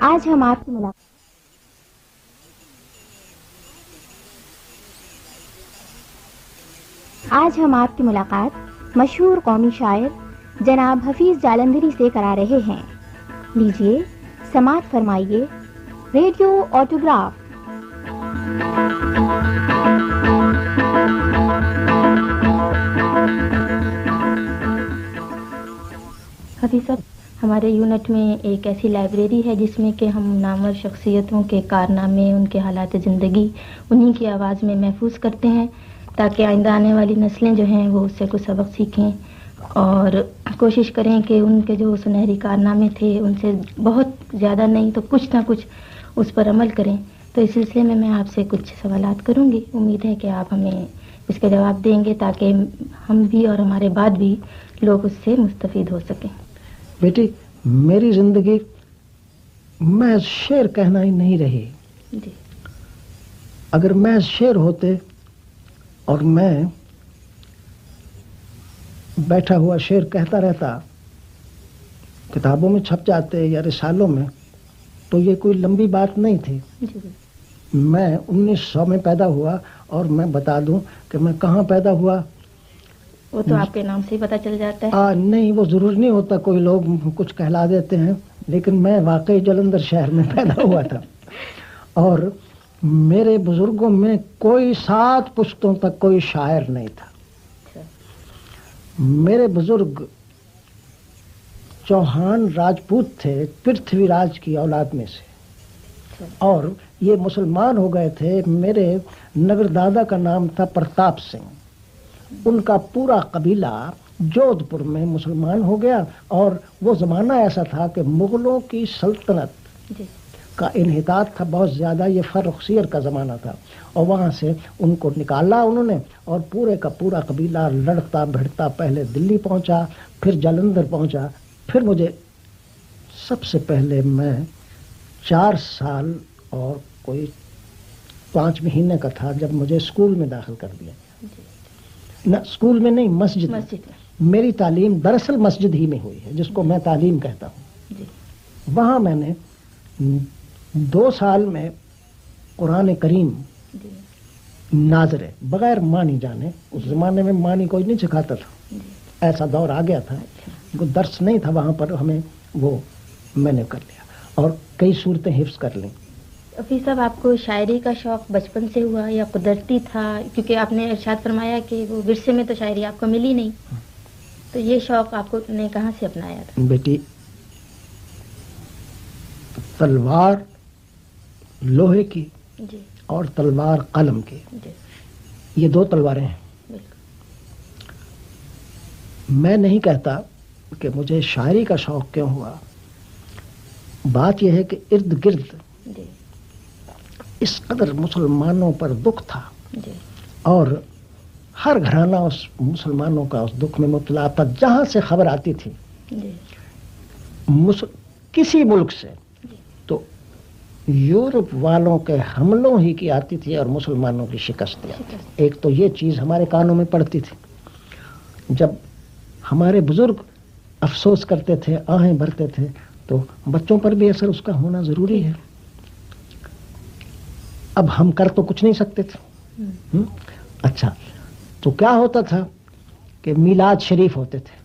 آج ہم آپ کی ملاقات آج ہم آپ کی ملاقات مشہور قومی شاعر جناب حفیظ جالندری سے کرا رہے ہیں۔ لیجیے سماعت فرمائیے۔ Radio autograph. حفیظ صاحب ہمارے یونٹ میں ایک ایسی لائبریری ہے جس میں کہ ہم نامور شخصیتوں کے کارنامے، ان کے حالات زندگی، انہی کی آواز میں محفوظ کرتے ہیں تاکہ آئندہ آنے والی نسلیں جو ہیں وہ اس سے کچھ سبق سیکھیں اور کوشش کریں کہ ان کے جو سنہری کارنامے تھے ان سے بہت زیادہ نہیں تو کچھ نہ کچھ اس پر عمل کریں۔ تو اس سلسلے میں میں آپ سے کچھ سوالات کروں گی۔ امید ہے کہ آپ ہمیں اس کا جواب دیں گے تاکہ ہم بھی اور ہمارے بعد بھی لوگ اس سے مستفید ہو سکیں۔ بیٹی میری زندگی میں شعر کہنا ہی نہیں رہی۔ جی۔ اگر میں شعر ہوتے اور میں بیٹھا ہوا شعر کہتا رہتا کتابوں میں چھپ جاتے یا رسالوں میں تو یہ کوئی لمبی بات نہیں تھی۔ جی۔ میں انیس سو میں پیدا ہوا اور میں بتا دوں کہ میں کہاں پیدا ہوا۔ وہ تو آپ کے نام سے ہی پتہ چل جاتا ہے۔ نہیں وہ ضرور نہیں ہوتا کوئی لوگ کچھ کہلا دیتے ہیں۔ لیکن میں واقعی جلندر شہر میں پیدا ہوا تھا۔ اور میرے بزرگوں میں کوئی سات پشتوں تک کوئی شاعر نہیں تھا۔ اچھا۔ میرے بزرگ چوہان راجپوت تھے پرتھوی راج کی اولاد میں سے۔ اچھا۔ اور یہ مسلمان ہو گئے تھے میرے نگر دادا کا نام تھا پرتاپ سنگھ۔ ان کا پورا قبیلہ جودھ پور میں مسلمان ہو گیا اور وہ زمانہ ایسا تھا کہ مغلوں کی سلطنت جی۔ کا انحطاط تھا بہت زیادہ یہ فرخ سیر کا زمانہ تھا۔ اور وہاں سے ان کو نکالا انہوں نے اور پورے کا پورا قبیلہ لڑتا بھڑتا پہلے دلی پہنچا پھر جلندر پہنچا۔ پھر مجھے سب سے پہلے میں چار سال اور کوئی پانچ مہینے کا تھا جب مجھے اسکول میں داخل کر دیا۔ نہ اسکول میں نہیں مسجد میں۔ مسجد میں۔ میری تعلیم دراصل مسجد ہی میں ہوئی ہے جس کو میں تعلیم کہتا ہوں۔ جی۔ وہاں میں نے دو سال میں قرآن کریم جی۔ ناظرے بغیر معنی جانے اس زمانے میں معنی کوئی نہیں سکھاتا تھا۔ جی۔ ایسا دور آ گیا تھا وہ درس نہیں تھا وہاں پر ہمیں وہ میں نے کر لیا۔ اور کئی صورتیں حفظ کر لیں۔ حفیظ صاحب آپ کو شاعری کا شوق بچپن سے ہوا یا قدرتی تھا؟ کیونکہ آپ نے ارشاد فرمایا کہ وہ ورثے میں تو شاعری آپ کو ملی نہیں۔ تو یہ شوق آپ کو نے کہاں سے اپنایا تھا؟ بیٹی تلوار لوہے کی جی۔ اور تلوار قلم کی۔ جی۔ یہ دو تلواریں ہیں۔ بالکل۔ میں نہیں کہتا کہ مجھے شاعری کا شوق کیوں ہوا۔ بات یہ ہے کہ ارد گرد جی۔ اس قدر مسلمانوں پر دکھ تھا۔ جی۔ اور ہر گھرانہ اس مسلمانوں کا اس دکھ میں مبتلا تھا۔ جہاں سے خبر آتی تھی۔ جی۔ کسی ملک سے۔ تو یورپ والوں کے حملوں ہی کی آتی تھی اور مسلمانوں کی شکست شکست۔ ایک تو یہ چیز ہمارے کانوں میں پڑتی تھی۔ جب ہمارے بزرگ افسوس کرتے تھے آہیں بھرتے تھے تو بچوں پر بھی اثر اس کا ہونا ضروری ہے۔ اب ہم کر تو کچھ نہیں سکتے تھے؟ اچھا تو کیا ہوتا تھا کہ میلاد شریف ہوتے تھے۔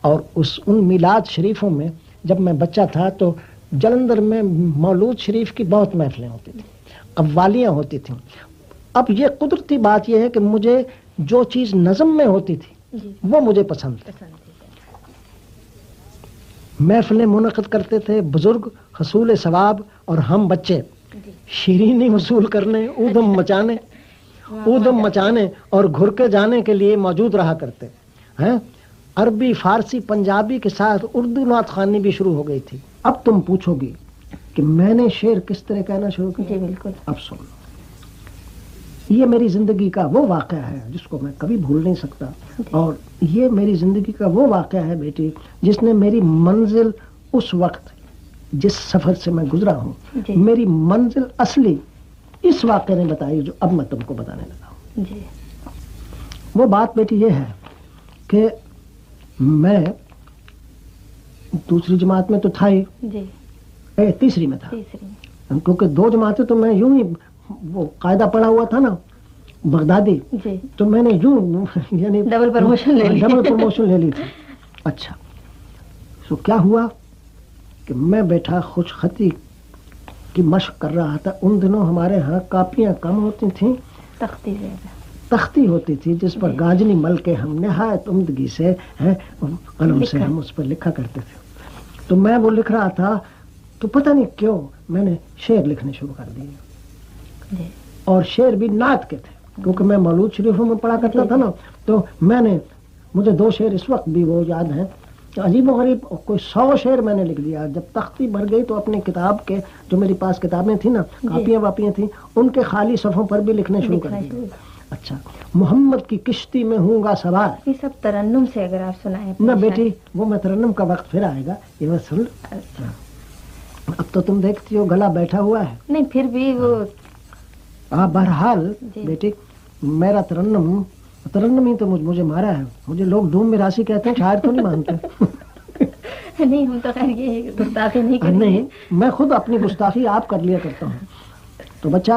اور اس ان میلاد شریفوں میں جب میں بچہ تھا تو جلندر میں مولود شریف کی بہت محفلیں ہوتی تھیں قوالیاں ہوتی تھیں۔ اب یہ قدرتی بات یہ ہے کہ مجھے جو چیز نظم میں ہوتی تھی جی۔ وہ مجھے پسند تھی۔ محفلیں منعقد کرتے تھے بزرگ حصول ثواب اور ہم بچے۔ جی شیرینی وصول کرنے ادم مچانے ادم مچانے اور گھر کے جانے کے لیے موجود رہا کرتے ہیں؟ عربی فارسی پنجابی کے ساتھ اردو نعت خوانی بھی شروع ہو گئی تھی۔ اب تم پوچھو گی کہ میں نے شعر کس طرح کہنا شروع جی کیا بالکل۔ اب سن۔ یہ میری زندگی کا وہ واقعہ ہے جس کو میں کبھی بھول نہیں سکتا۔ اور یہ میری زندگی کا وہ واقعہ ہے بیٹی جس نے میری منزل اس وقت جس سفر سے میں گزرا ہوں جی۔ میری منزل اصلی اس واقعے نے بتائی جو اب میں تم کو بتانے لگا ہوں۔ جی۔ وہ بات بیٹی یہ ہے کہ میں دوسری جماعت میں تو تھا ہی۔ جی۔ اے تیسری میں تھا۔ تیسری۔ کیونکہ دو جماعتیں تو میں یوں ہی وہ قاعدہ پڑا ہوا تھا نا بغدادی۔ جی۔ تو میں نے یوں یعنی ڈبل پروموشن لے لی۔ ڈبل پروموشن لے لی تھی۔ اچھا۔ سو کیا ہوا؟ کہ میں بیٹھا خوش خطی کی مشق کر رہا تھا۔ ان دنوں ہمارے ہاں کاپیاں کم ہوتی تھیں۔ تختی تختی ہوتی تھی جس پر جی۔ گاجنی مل کے ہم نہایت عمدگی سے قلم سے۔ ہم اس پر لکھا کرتے تھے۔ تو میں وہ لکھ رہا تھا تو پتہ نہیں کیوں میں نے شعر لکھنے شروع کر دیے۔ جی۔ اور شعر بھی نعت کے تھے کیونکہ میں مولود شریفوں میں پڑھا کرتا جی، تھا نا۔ تو میں نے مجھے دو شعر اس وقت بھی وہ یاد ہیں۔ کہ عجیب و غریب کوئی سو شعر میں نے لکھ دیا جب تختی بھر گئی تو اپنی کتاب کے جو میری پاس کتابیں تھیں نا جی۔ کاپیاں واپیاں تھیں ان کے خالی صفحوں پر بھی لکھنے شروع کر شروع۔ اچھا محمد کی کشتی میں ہوں گا سوار۔ یہ سب ترنم سے اگر آپ سنائیں۔ نہ بیٹی وہ میں ترنم کا وقت پھر آئے گا یہ بس سن۔ اچھا۔ اب تو تم دیکھتی ہو گلا بیٹھا ہوا ہے۔ نہیں پھر بھی وہ ہاں۔ بہرحال جی۔ بیٹی میرا ترنم ترنم ہی تو مجھ- مجھے مارا ہے۔ مجھے لوگ دھوم میراسی کہتے ہیں شاعر تو نہیں مانتے۔ نہیں ہم تو خیر یہ گستاخی نہیں کریں گے نہیں میں خود اپنی گستاخی آپ کر لیا کرتا ہوں۔ تو بچہ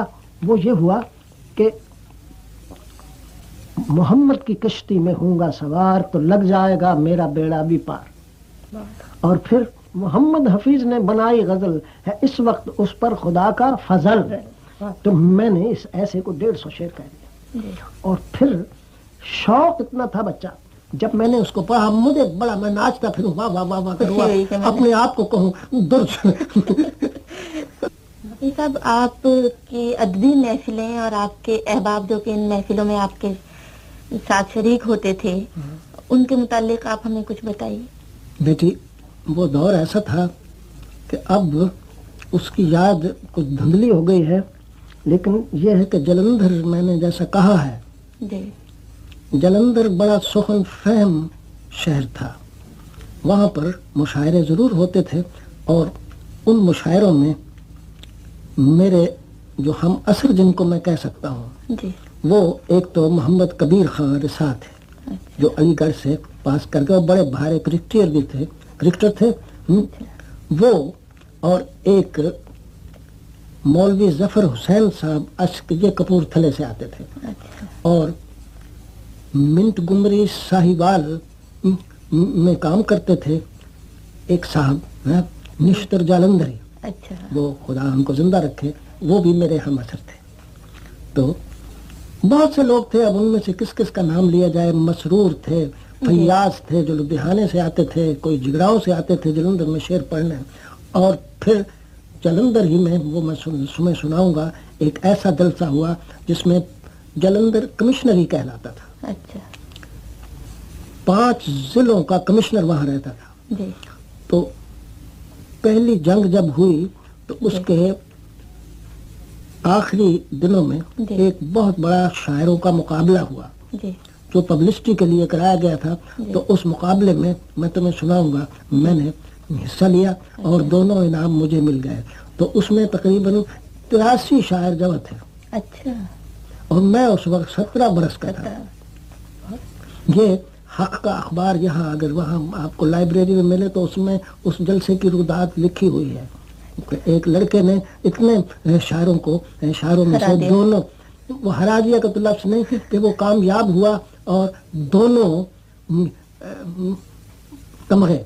وہ یہ ہوا کہ محمد کی کشتی میں ہوں گا سوار تو لگ جائے گا میرا بیڑا بھی پار۔ اور پھر محمد حفیظ نے بنائی غزل ہے اس وقت اس پر خدا کا فضل۔ تو میں نے اس ایسے کو ڈیڑھ سو شعر کہہ دیا۔ جی۔ اور پھر شوق اتنا تھا بچہ۔ جب میں نے اس کو پڑھا مجھے بڑا میں ناچتا پھروں واہ واہ واہ واہ کروں اپنے آپ کو کہوں یہ سب آپ کی ادبی محفلیں اور آپ کے احباب جو کہ ان محفلوں میں آپ کے ساتھ شریک ہوتے تھے ان کے متعلق آپ ہمیں کچھ بتائیے؟ بیٹی وہ دور ایسا تھا کہ اب اس کی یاد کچھ دھندلی ہو گئی ہے لیکن یہ ہے کہ جلندھر میں نے جیسا کہا ہے جلندھر بڑا سخن فہم شہر تھا۔ وہاں پر مشاعرے ضرور ہوتے تھے اور ان مشاعروں میں میرے جو ہم اثر جن کو میں کہہ سکتا ہوں جی۔ وہ ایک تو محمد کبیر خان رسا تھے جو علی گڑھ سے پاس کر کے بڑے بھارے کرکٹر بھی تھے کرکٹر تھے۔ وہ اور ایک مولوی ظفر حسین صاحب اشک یہ کپور تھلے سے آتے تھے۔ اچھا۔ اور منٹ گمری ساہیوال میں کام کرتے تھے۔ ایک صاحب نشتر جالندری۔ اچھا۔ وہ خدا ان کو زندہ رکھے وہ بھی میرے ہم اثر تھے۔ تو بہت سے لوگ تھے اب ان میں سے کس کس کا نام لیا جائے؟ مسرور تھے فیاض تھے جو لدھیانے سے آتے تھے کوئی جگراؤں سے آتے تھے جلندر میں شعر پڑھنے اور پھر جلندر ہی میں وہ میں سناؤں گا ایک ایسا جلسہ ہوا جس میں جلندر کمشنر ہی کہلاتا تھا۔ اچھا۔ پانچ ضلعوں کا کمشنر وہاں رہتا تھا۔ جی۔ تو پہلی جنگ جب ہوئی تو اس جی۔ کے آخری دنوں میں جی۔ ایک بہت بڑا شاعروں کا مقابلہ ہوا۔ جو پبلسٹی کے لیے کرایا گیا تھا۔ تو اس مقابلے میں میں تمہیں سناؤں گا میں نے حصہ لیا اور دونوں انعام مجھے مل گئے۔ تو اس میں تقریباً تراسی شاعر جمع تھے۔ اچھا۔ اور میں اس وقت سترہ برس کا تھا۔ یہ حق کا اخبار یہاں اگر وہاں آپ کو لائبریری میں ملے تو اس میں اس جلسے کی رودات لکھی ہوئی ہے۔ ایک لڑکے نے اتنے شاعروں کو شاعروں میں سے۔ دونوں وہ ہرا دیا کا تو لفظ نہیں کہ وہ کامیاب ہوا اور دونوں تمغے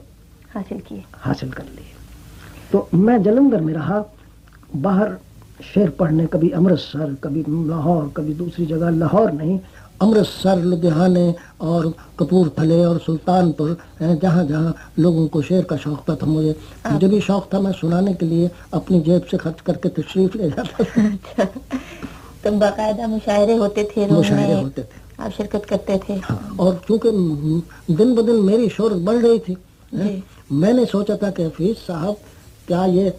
حاصل کیے۔ حاصل کر لیے۔ تو میں جلندر میں رہا باہر شعر پڑھنے کبھی امرتسر کبھی لاہور کبھی دوسری جگہ لاہور نہیں۔ امرتسر لدھیانے اور کپور تھلے اور سلطان پور جہاں جہاں لوگوں کو شعر کا شوق تھا مجھے۔ مجھے بھی شوق تھا میں سنانے کے لیے اپنی جیب سے خرچ کر کے تشریف لے جاتا اچھا۔ تو باقاعدہ مشاعرے ہوتے تھے مشاعرے ہوتے تھے۔ آپ شرکت کرتے تھے۔ ہاں، اور چونکہ دن بدن میری شہرت بڑھ رہی تھی جی۔ میں نے سوچا تھا کہ حفیظ صاحب کیا یہ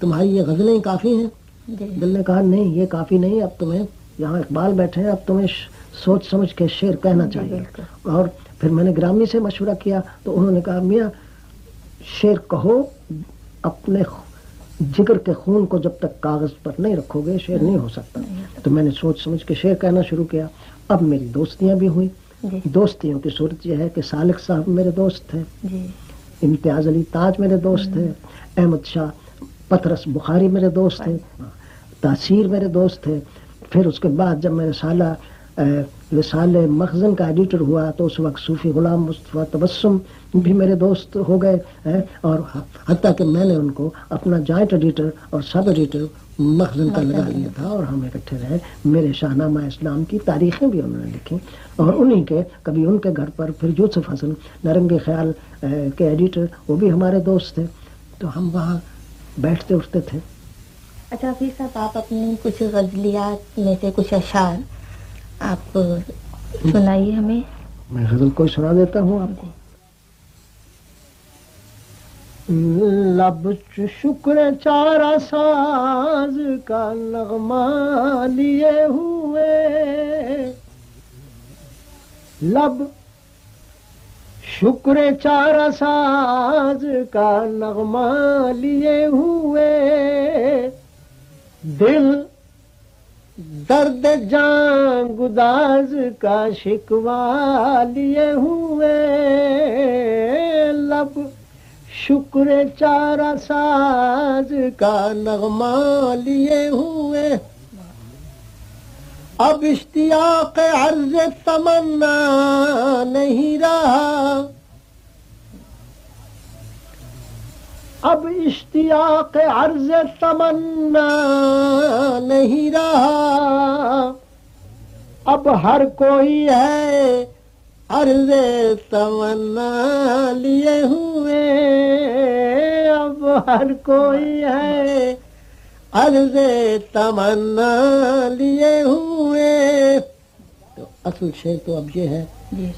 تمہاری یہ غزلیں کافی ہیں؟ جی۔ دل نے کہا نہیں یہ کافی نہیں اب تمہیں یہاں اقبال بیٹھے ہیں اب تمہیں سوچ سمجھ کے شعر کہنا جی، چاہیے۔ اور پھر میں نے گرامی سے مشورہ کیا تو انہوں نے کہا میاں شعر کہو اپنے جگر کے خون کو جب تک کاغذ پر نہیں رکھو گے شعر نہیں ہو سکتا۔ تو میں نے سوچ سمجھ کے شعر کہنا شروع کیا۔ اب میری دوستیاں بھی ہوئیں۔ جی۔ دوستیوں کی صورت یہ ہے کہ سالک صاحب میرے دوست تھے جی۔ امتیاز علی تاج میرے دوست تھے احمد شاہ پترس بخاری میرے دوست تھے تاثیر میرے دوست تھے پھر اس کے بعد جب میں رسالہ رسال مخزن کا ایڈیٹر ہوا تو اس وقت صوفی غلام مصطفیٰ تبسم بھی میرے دوست ہو گئے اور حتیٰ کہ میں نے ان کو اپنا جوائنٹ ایڈیٹر اور سب ایڈیٹر مخزن کا لگا لیا تھا اور ہم اکٹھے رہے۔ میرے شاہنامہ اسلام کی تاریخیں بھی انہوں نے لکھی اور انہی کے، کبھی ان کے گھر پر پھر یوسف حسن، نرنگ خیال کے ایڈیٹر وہ بھی ہمارے دوست تھے۔ تو ہم وہاں بیٹھتے اٹھتے تھے۔ اچھا حفیظ صاحب، آپ اپنی کچھ غزلیات میں سے کچھ اشعار آپ سنائیے ہمیں۔ میں غزل کوئی سنا دیتا ہوں آپ کو۔ لب شکر چارا ساز کا نغمہ لیے ہوئے۔ لب شکر چارا ساز کا نغمہ لیے ہوئے۔ دل درد جان گداز کا شکوا لیے ہوئے لب، شکر چار ساز کا نغمہ لیے ہوئے۔ اب اشتیاق عرض تمنا نہیں رہا۔ اب اشتیاق عرض تمنا نہیں رہا۔ اب ہر کوئی ہے عرض تمنا لیے ہوئے۔ اب ہر کوئی ہے عرض تمنا لیے ہوئے۔ تو اصل شیر تو اب یہ ہے۔ جی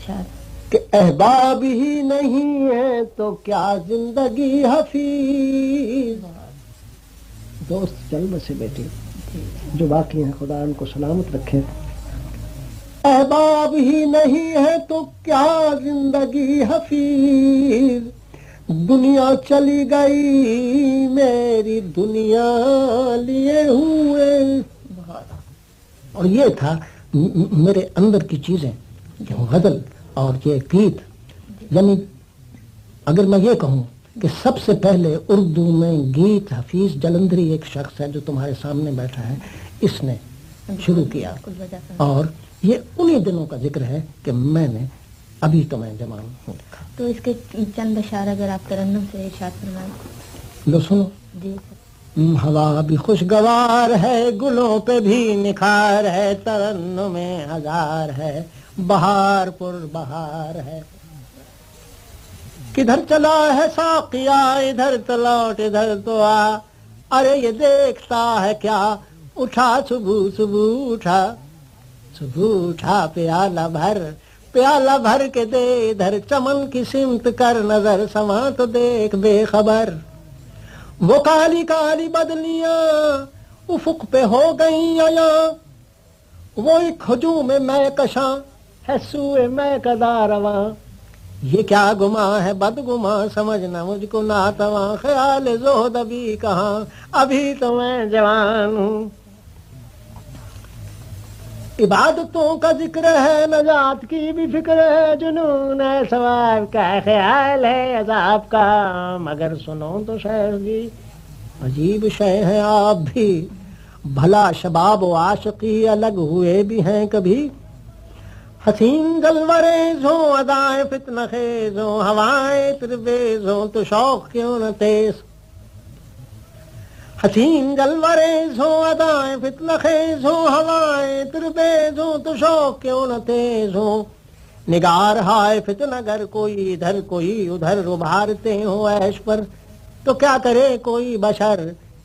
کہ احباب ہی نہیں ہے تو کیا زندگی حفیظ؟ دوست، چل بسے بیٹے جو باقی ہیں، خدا ان کو سلامت رکھے۔ احباب ہی نہیں ہے تو کیا زندگی حفیظ؟ دنیا چلی گئی، میری دنیا لیے ہوئے۔ اور یہ تھا میرے اندر کی چیزیں غزل اور یہ گیت. یعنی اگر میں یہ کہوں کہ سب سے پہلے اردو میں گیت حفیظ جلندری ایک شخص ہے جو تمہارے سامنے بیٹھا ہے اس نے شروع کیا. اور یہ انہی دنوں کا ذکر ہے کہ میں نے ابھی تو میں جمان ہوں۔ تو اس کے چند اشار اگر آپ ترنم سے ارشاد فرمائیں۔ لو سنو۔ جی ہوا بھی خوشگوار ہے، گلوں پہ بھی نکھار ہے، ترنم میں ہزار ہے، بہار پر بہار ہے۔ کدھر چلا ہے ساقیا ادھر تلوٹ ادھر تو آ۔ ارے، یہ دیکھتا ہے کیا؟ اٹھا صبح صبح اٹھا۔ صبح اٹھا، پیالہ بھر۔ پیالہ بھر کے دے، ادھر چمن کی سمت کر نظر، سما تو دیکھ، بے خبر۔ وہ کالی کالی بدلیاں افق پہ ہو گئی وہ ایک ہجوم میں میں کشاں، ہے سوئے میں کدا رواں۔ یہ کیا گما ہے بد گما سمجھنا مجھ کو ناتواں خیال زہد ابھی کہاں، ابھی تو میں جوان ہوں۔ عبادتوں کا ذکر ہے، نجات کی بھی فکر ہے۔ جنون ہے، ثواب کا خیال ہے، عذاب کا۔ مگر سنو تو شہر جی عجیب شے ہیں آپ بھی بھلا شباب و عاشقی الگ ہوئے بھی ہیں کبھی۔ حسین جلوریز ہوں ادائیں فتن خیز ہوں ہوائیں تربیز ہوں تو شوق کیوں نہ تیز حسین جلوریز ہوں ادائیں فتن خیز ہوں ہوائیں، تربیز ہوں تو شوق کیوں نہ تیز ہوں نگار ہائے فتن اگر کوئی ادھر کوئی ادھر ابھارتے ہوں عیش پر۔ تو کیا کرے کوئی بشر؟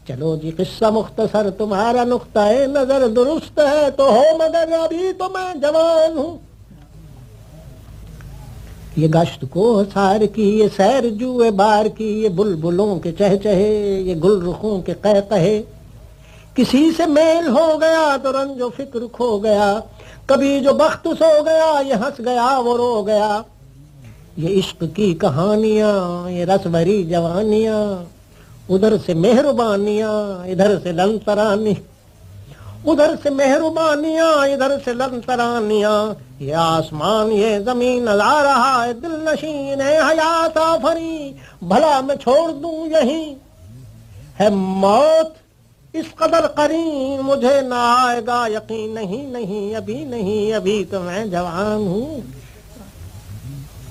چلو جی قصہ مختصر، تمہارا نقطہ نظر درست ہے تو ہو، مگر ابھی تو میں جوان ہوں۔ یہ گشت کو سار کی یہ سیر جو بار کی یہ بلبلوں کے چہ چہے یہ گل رخوں کے قہ قہے کسی سے میل ہو گیا تو رنج و فکر کھو گیا۔ کبھی جو بخت سو گیا، یہ ہنس گیا وہ رو گیا۔ یہ عشق کی کہانیاں، یہ رس بھری جوانیاں۔ ادھر سے مہربانیاں، ادھر سے لنترانی ادھر سے مہربانیاں، ادھر سے لنترانیاں۔ یہ آسمان، یہ زمین، لا رہا ہے دل نشین، ہے حیات آفری۔ بھلا میں چھوڑ دوں یہیں ہے موت اس قدر قرین، مجھے نہ آئے گا یقین۔ نہیں نہیں، ابھی نہیں، ابھی تو میں جوان ہوں۔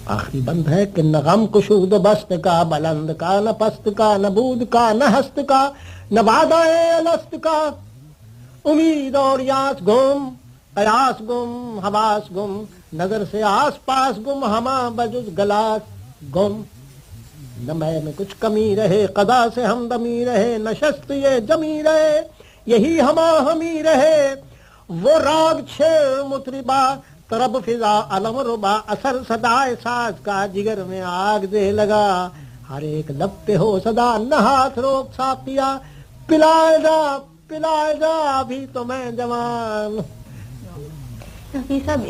آخری بند ہے کہ نہ غم کشود بست کا، بلند کا، نہ پست کا، نہ بود کا، نہ ہست کا، نہ وعدہ الست کا۔ امید اور یاس گم، قیاس گم، حواس گم، نظر سے آس پاس گم، ہما بجز گلاس گم۔ نہ میں میں کچھ کمی رہے قدا سے ہم دمی رہے، نشست یہ جمی رہے، یہی ہما ہمی رہے۔ وہ راگ چھے متربا طرب فضا، علم ربا، اثر صدا ساز کا جگر میں آگ دے لگا۔ ہر ایک لب پہ ہو صدا نہ ہاتھ روک ساقیا پلائے جا پلائے جا ابھی تو میں جوان۔ صاحب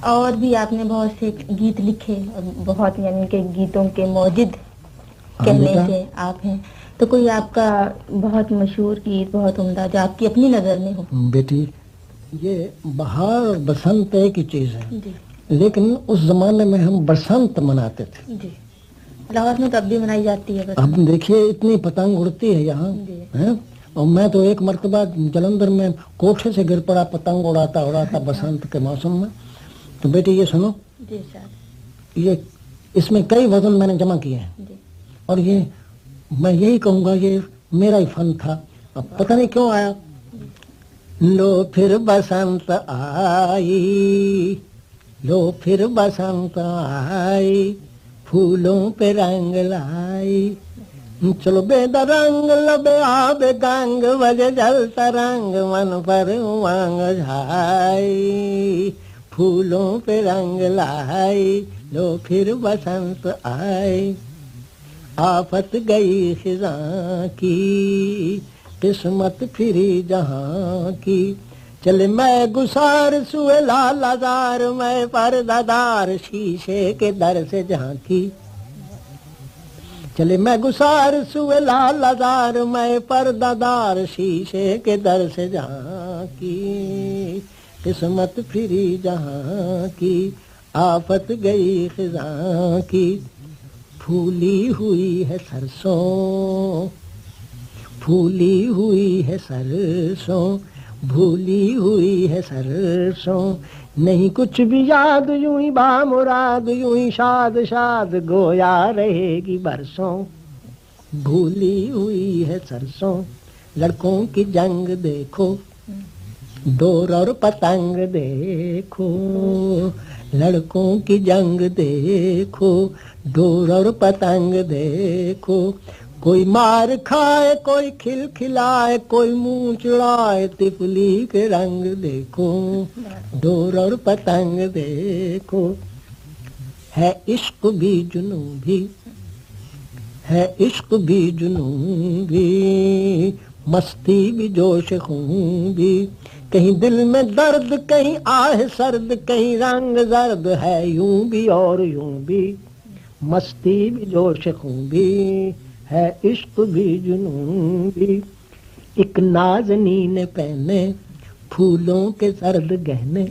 اور بھی آپ نے بہت سے گیت لکھے بہت یعنی کہ گیتوں کے موجد کہنے سے آپ ہیں۔ تو کوئی آپ کا بہت مشہور گیت بہت عمدہ جو آپ کی اپنی نظر میں ہو؟ بیٹی یہ بہار بسنت ایک ہی چیز ہے۔ جی۔ لیکن اس زمانے میں ہم بسنت مناتے تھے۔ جی۔ لاہور میں تو اب بھی منائی جاتی ہے اب دیکھیے اتنی پتنگ اڑتی ہے یہاں جی۔ اور میں تو ایک مرتبہ جلندر میں کوٹھے سے گر پڑا پتنگ اڑاتا اڑاتا بسنت کے موسم میں۔ تو بیٹی یہ سنو۔ جی یہ اس میں کئی وزن میں نے جمع کیے ہیں۔ جی۔ اور یہ میں یہی کہوں گا یہ میرا ہی فن تھا۔ اب پتہ نہیں کیوں آیا۔ لو پھر بسنت آئی لو پھر بسنت آئی پھولوں پہ رنگ لائی۔ چلو بے درنگ لبے آب گنگ، وجہ جل ترنگ، من پر وانگ جھائی، پھولوں پہ رنگ لائی، لو پھر بسنت آئی۔ آفت گئی خزاں کی، قسمت پھری جہاں کی۔ چلے میں گسار سوئے لال ازار میں پردادار شیشے کے در سے جہاں کی چلے میں گسار سوئے لال ازار میں پردادار شیشے کے در سے جہاں کی قسمت پھری جہاں کی آفت گئی خزاں کی پھولی ہوئی ہے سرسوں، پھولی ہوئی ہے سرسوں بھولی ہوئی ہے سرسوں۔ نہیں کچھ بھی یاد یوں ہی با مراد، یوں ہی شاد شاد گویا رہے گی برسوں۔ بھولی ہوئی ہے سرسوں، لڑکوں کی جنگ دیکھو۔ ڈور اور پتنگ دیکھو۔ لڑکوں کی جنگ دیکھو۔ ڈور اور پتنگ دیکھو۔ کوئی مار کھائے، کوئی کھل کھلائے کوئی منہ چڑائے تفلی کے رنگ دیکھو ڈور اور پتنگ دیکھو ہے عشق بھی جنوں بھی ہے عشق بھی جنوں بھی مستی بھی جوش خون بھی کہیں دل میں درد، کہیں آہ سرد، کہیں رنگ زرد، ہے یوں بھی اور یوں بھی۔ مستی بھی جوش خون بھی ہے عشق بھی جنون بھی ایک نازنین پہنے، پھولوں کے سرد گہنے۔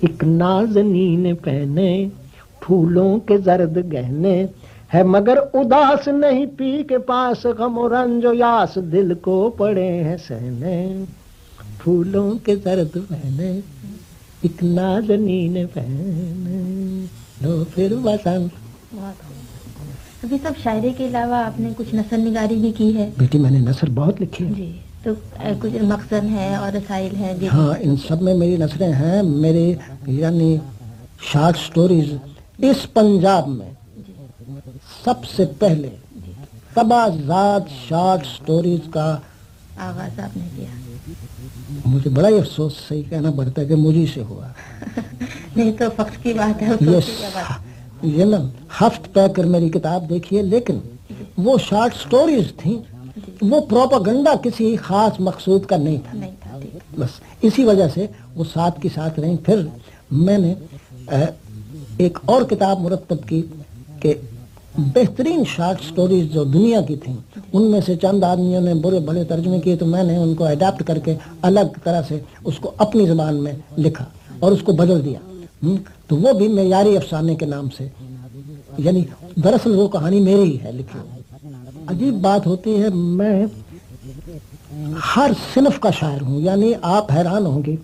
ایک نازنین پہنے، پھولوں کے زرد گہنے۔ ہے مگر اداس نہیں پی کے پاس غم و رنج و یاس دل کو پڑے ہیں سہنے۔ پھولوں کے زرد پہنے، ایک نازنین پہنے۔ لو پھر بسنت ابھی سب شاعری کے علاوہ آپ نے کچھ نثر نگاری بھی کی ہے۔ بیٹی میں نے نثر بہت لکھی ہے۔ جی تو کچھ مقصد ہے اور رسائل ہے جی ہاں ان سب میں میری نثریں ہیں۔ میرے یعنی شارٹ سٹوریز اس پنجاب میں۔ سب سے پہلے تبا ذات شارٹ سٹوریز کا آغاز آپ نے کیا۔ مجھے بڑا ہی افسوس صحیح کہنا پڑتا ہے کہ مجھے سے ہوا۔ نہیں تو فخر کی بات ہے؟ نا ہفت پہ کر میری کتاب دیکھیے لیکن وہ شارٹ سٹوریز تھیں وہ پروپاگنڈا کسی خاص مقصود کا نہیں تھا۔ بس اسی وجہ سے وہ ساتھ کی ساتھ رہیں۔ پھر میں نے ایک اور کتاب مرتب کی کہ بہترین شارٹ سٹوریز جو دنیا کی تھیں ان میں سے چند آدمیوں نے برے بڑے ترجمے کیے تو میں نے ان کو اڈاپٹ کر کے الگ طرح سے اس کو اپنی زبان میں لکھا اور اس کو بدل دیا۔ تو وہ بھی معیاری افسانے کے نام سے یعنی دراصل وہ کہانی میری ہی ہے لکھی عجیب بات ہوتی ہے، میں ہر صنف کا شاعر ہوں یعنی آپ حیران ہوں گے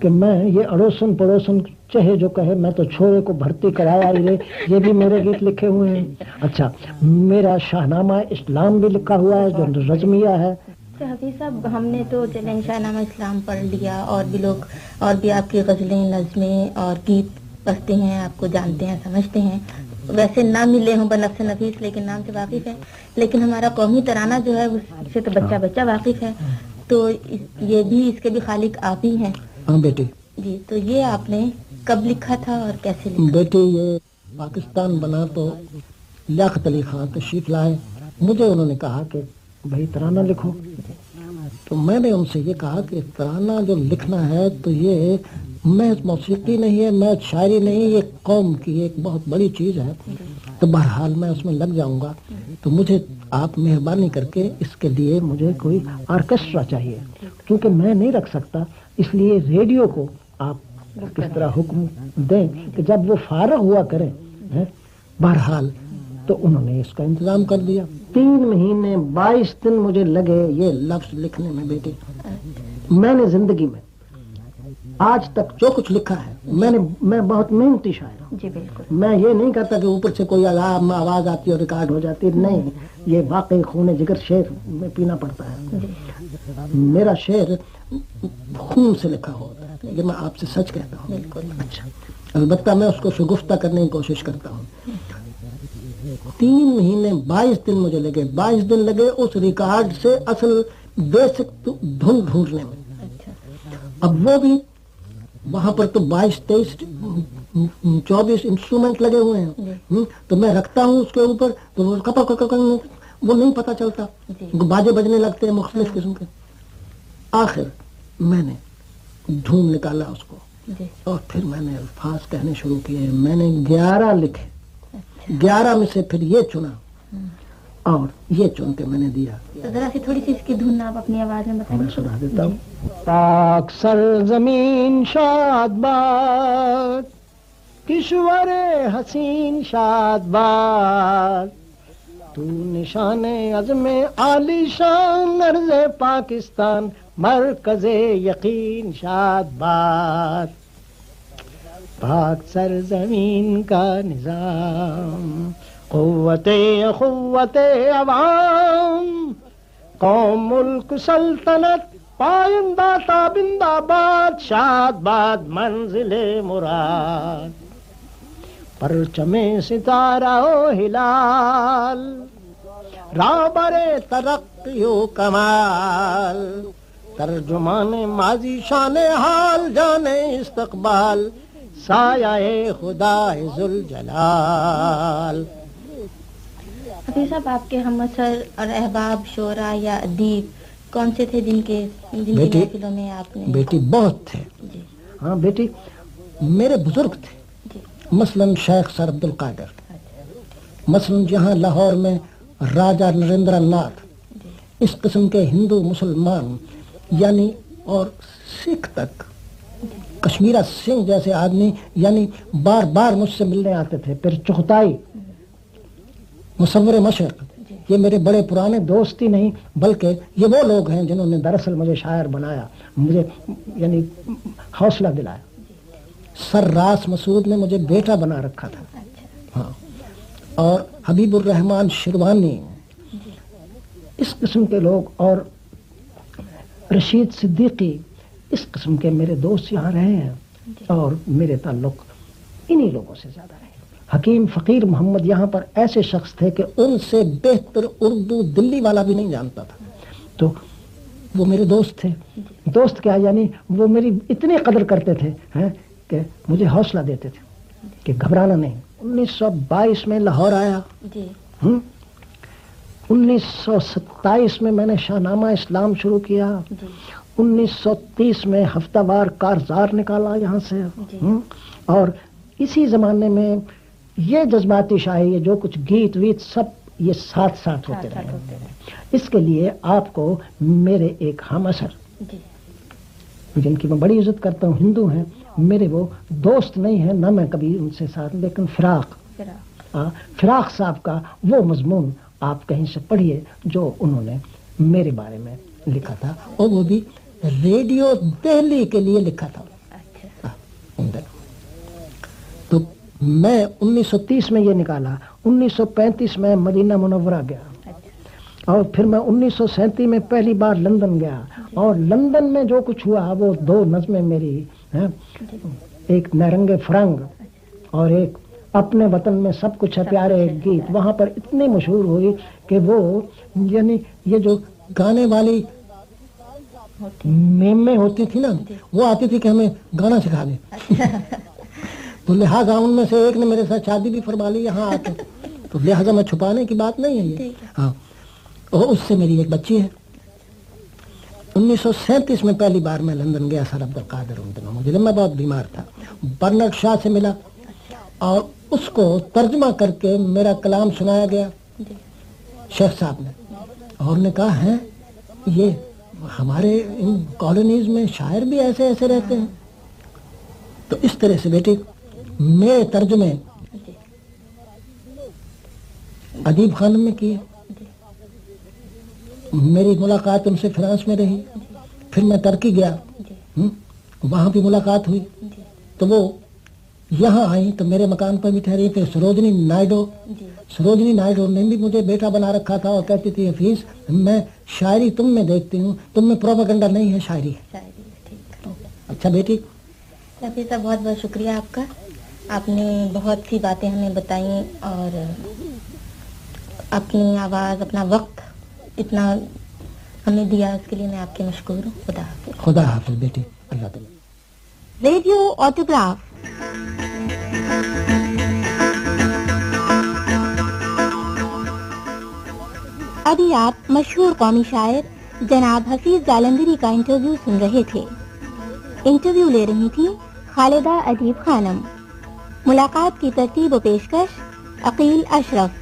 کہ میں یہ اڑوسن پڑوسن چہے جو کہے، میں تو چھوڑے کو بھرتی کرایا رہے یہ بھی میرے گیت لکھے ہوئے ہیں۔ اچھا میرا شاہنامہ اسلام بھی لکھا ہوا ہے، جو رزمیہ ہے۔ حفیظ صاحب؟ ہم نے تو چلیں شاہنامہ اسلام پڑھ لیا اور بھی لوگ اور بھی آپ کی غزلیں نظمیں اور گیت پڑھتے ہیں آپ کو جانتے ہیں سمجھتے ہیں۔ ویسے نہ ملے ہوں بنفس نفیس لیکن نام سے واقف ہے۔ لیکن ہمارا قومی ترانہ جو ہے اس سے تو بچہ بچہ واقف ہے۔ تو یہ بھی اس کے بھی خالق آپ ہی ہیں۔ ہاں بیٹی جی تو یہ آپ نے کب لکھا تھا اور کیسے لکھا؟ بیٹی یہ پاکستان بنا تو لیاقت علی خان تشریف لائے۔ مجھے انہوں نے کہا کہ بھائی ترانہ لکھو۔ تو میں نے ان سے یہ کہا کہ ترانہ جو لکھنا ہے تو یہ محض موسیقی نہیں ہے، محض شاعری نہیں، یہ قوم کی ایک بہت بڑی چیز ہے۔ تو بہرحال میں اس میں لگ جاؤں گا۔ تو مجھے آپ مہربانی کر کے اس کے لیے مجھے کوئی آرکیسٹرا چاہیے۔ کیونکہ میں نہیں رکھ سکتا، اس لیے ریڈیو کو آپ کس طرح حکم دیں کہ جب وہ فارغ ہوا کریں۔ ہاں، بہرحال تو انہوں نے اس کا انتظام کر دیا تین مہینے بائیس دن مجھے لگے یہ لفظ لکھنے میں بیٹے۔ میں نے زندگی میں آج تک جو کچھ لکھا ہے میں نے میں بہت محنتی شاعر ہوں۔ جی بالکل۔ میں یہ نہیں کرتا کہ اوپر سے کوئی آواز آتی ہے اور ریکارڈ ہو جاتی نہیں۔ یہ واقعی خون جگر شعر میں پینا پڑتا ہے۔ جی۔ میرا شعر خون سے لکھا ہوتا ہے۔ یہ میں آپ سے سچ کہتا ہوں۔ بالکل۔ اچھا۔ البتہ میں اس کو شگفتہ کرنے کی کوشش کرتا ہوں۔ تین مہینے بائیس دن مجھے لگے۔ بائیس دن لگے اس ریکارڈ سے اصل بیسک دھن ڈھونڈنے میں۔ اچھا۔ اب وہ بھی وہاں پر تو بائیس تیئیس چوبیس انسٹرومنٹ لگے ہوئے ہیں۔ تو میں رکھتا ہوں اس کے اوپر تو وہ نہیں پتا چلتا۔ باجے بجنے لگتے ہیں مختلف قسم کے۔ آخر میں نے ڈھونڈ نکالا اس کو۔ اور پھر میں نے الفاظ کہنے شروع کیے۔ میں نے گیارہ لکھے۔ گیارہ میں سے پھر یہ چنا۔ اور یہ چن کے میں نے دیا۔ ذرا سی تھوڑی سی اس کی دھن آپ اپنی آواز میں بتائیں۔ میں سنا دیتا ہوں۔ پاک سر زمین شاد باد کشور حسین شاد باد۔ تو نشان عزم عالی شان ارض پاکستان مرکز یقین شاد باد۔ پاک سر زمین کا نظام، قوت قوت عوام، قوم، ملک، سلطنت، پائندہ، تابندہ باد شاد باد منزل مراد۔ پرچم ستارہ و ہلال، رابر ترقی و کمال۔ ترجمان ماضی شان حال جانے استقبال۔ سایہ خدا ذل جلال۔ حفیظ صاحب آپ کے ہم اثر اور احباب شعرا یا ادیب کون سے تھے جن کے جن کی بیٹی محفلوں میں آپ نے بیٹی بہت تھے۔ جی۔ ہاں بیٹی میرے بزرگ تھے۔ جی۔ مثلا شیخ سر عبد القادر مثلا جہاں لاہور میں راجا نریندر ناتھ۔ جی۔ اس قسم کے ہندو مسلمان یعنی اور سکھ تک۔ کشمیرہ سنگھ جیسے آدمی یعنی بار بار مجھ سے ملنے آتے تھے، پھر چغتائی، مصور مشرق، یہ میرے بڑے پرانے دوست ہی نہیں، بلکہ یہ وہ لوگ ہیں جنہوں نے دراصل مجھے شاعر بنایا، مجھے یعنی حوصلہ دلایا۔ سر راس مسعود نے مجھے بیٹا بنا رکھا تھا۔ ہاں۔ اور حبیب الرحمان شروانی۔ اس قسم کے لوگ اور رشید صدیقی۔ اس قسم کے میرے دوست یہاں رہے ہیں اور میرے تعلق انہی لوگوں سے زیادہ رہے۔ حکیم فقیر محمد یہاں پر ایسے شخص تھے کہ ان سے بہتر اردو دلی والا بھی نہیں جانتا تھا۔ تو وہ میرے دوست تھے۔ دوست کیا؟ یعنی وہ میری اتنی قدر کرتے تھے کہ مجھے حوصلہ دیتے تھے کہ گھبرانا نہیں۔ انیس سو بائیس میں لاہور آیا۔ جی۔ انیس سو ستائیس میں میں نے شاہنامہ اسلام شروع کیا۔ جی۔ انیس سو تیس میں ہفتہ وار کارزار نکالا یہاں سے۔ جی۔ اور اسی زمانے میں یہ جذباتی شاعری یہ جو کچھ گیت ویت سب یہ ساتھ ساتھ ہوتے رہے۔ اس کے لیے آپ کو میرے ایک ہم اثر۔ جی۔ جن کی میں بڑی عزت کرتا ہوں ہندو ہیں میرے وہ دوست نہیں ہیں نہ میں کبھی ان سے ساتھ لیکن فراق۔ فراق صاحب کا وہ مضمون آپ کہیں سے پڑھیے جو انہوں نے میرے بارے میں لکھا تھا۔ اور وہ بھی ریڈیو دہلی کے لیے لکھا تھا۔ اچھا۔ تو میں انیس سو تیس میں یہ نکالا انیس سو پینتیس میں مدینہ منورہ گیا۔ اچھا۔ اور پھر میں انیس سو سینتیس میں پہلی بار لندن گیا۔ اور لندن میں جو کچھ ہوا وہ دو نظمیں میری ہیں ایک نرنگ فرنگ اور ایک اپنے وطن میں سب کچھ ہے پیارے ایک گیت۔ وہاں پر اتنی مشہور ہوئی کہ وہ یعنی یہ جو گانے والی میمیں ہوتی تھی نا۔ وہ آتی تھی کہ ہمیں گانا سکھا دیں تو لہٰذا ان میں سے ایک نے میرے ساتھ شادی بھی فرما لی یہاں آ کے۔ تو لہٰذا میں چھپانے کی بات نہیں ہے یہ۔ ہاں۔ اور اس سے میری ایک بچی ہے۔ انیس سو سینتیس میں پہلی بار میں لندن گیا سر عبد القادر ان دنوں۔ مجھے میں بہت بیمار تھا۔ برنٹ شاہ سے ملا۔ اور اس کو ترجمہ کر کے میرا کلام سنایا گیا۔ جی۔ شیخ صاحب نے۔ اور نے کہا ہے یہ ہمارے ان کالونیز میں شاعر بھی ایسے ایسے رہتے ہیں۔ تو اس طرح سے بیٹی میرے ترجمے ادیب خانم میں کیے۔ میری ملاقات ان سے فرانس میں رہی۔ پھر میں ترکی گیا۔ وہاں بھی ملاقات ہوئی۔ تو وہ یہاں آئی تو میرے مکان پر بھی ٹھہری پھر سروجنی نائڈو جی۔ سروجنی نائڈو نے بھی مجھے بیٹا بنا رکھا تھا اور کہتی تھی حفیظ میں شاعری تم میں دیکھتی ہوں تم میں پروپگنڈا نہیں ہے شاعری ہے۔ اچھا بیٹی۔ رفیع صاحب بہت بہت شکریہ آپ کا۔ آپ نے بہت سی باتیں ہمیں بتائیں اور اپنی آواز اپنا وقت اتنا ہمیں دیا۔ اس کے لیے میں آپ کی مشکور ہوں۔ خدا حافظ۔ خدا حافظ بیٹی۔ اللہ تعالیٰ۔ Radio autograph. ابھی آپ مشہور قومی شاعر جناب حفیظ جالندری کا انٹرویو سن رہے تھے۔ انٹرویو لے رہی تھی خالدہ ادیب خانم۔ ملاقات کی ترتیب و پیشکش عقیل اشرف۔